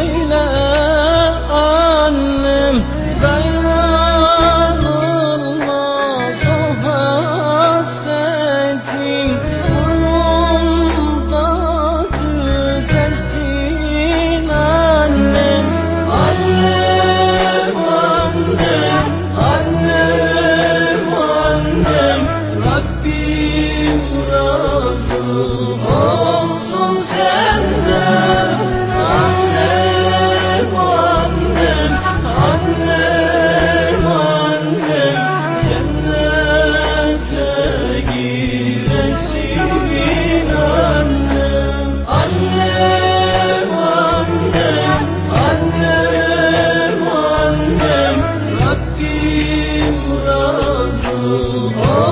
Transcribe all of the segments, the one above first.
علينا أن Oh.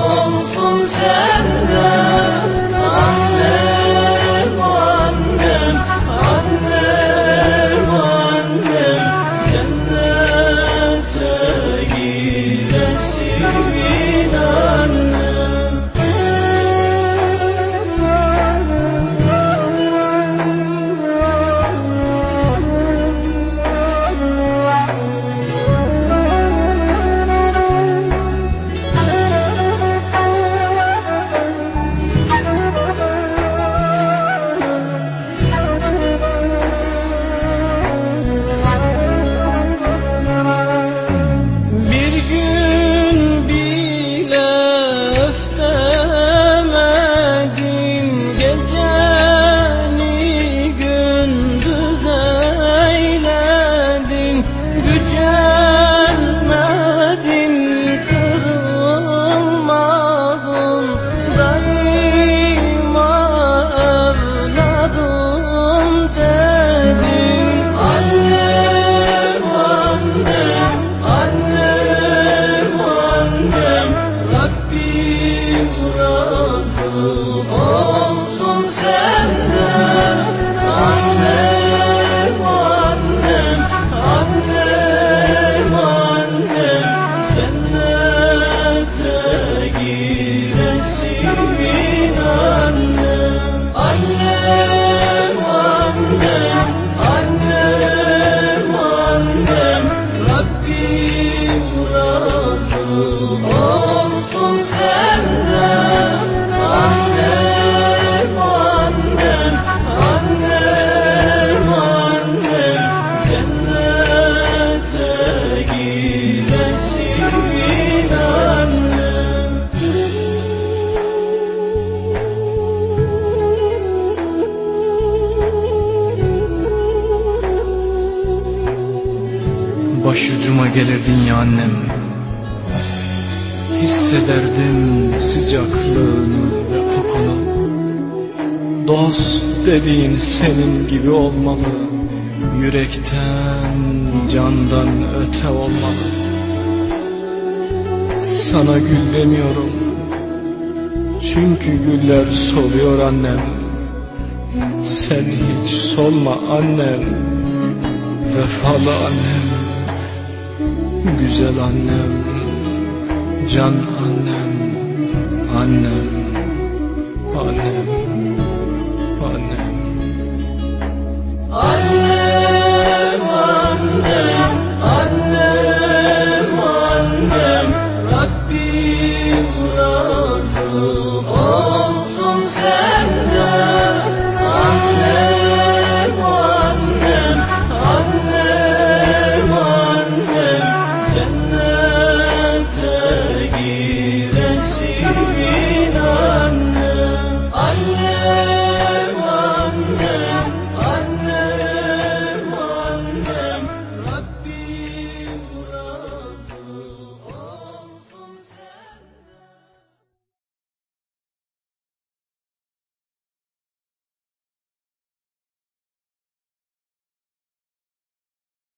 Başucuma gelirdin ya annem. Hissederdim sıcaklığını ve kokunu. Dost dediğin senin gibi olmalı Yürekten, candan öte olmalı Sana gül demiyorum Çünkü güller soluyor annem. Sen hiç solma annem Vefalı annem Güzel annem, can annem, annem, annem, annem. Annem, annem, annem, annem, Rabbim razı olsun.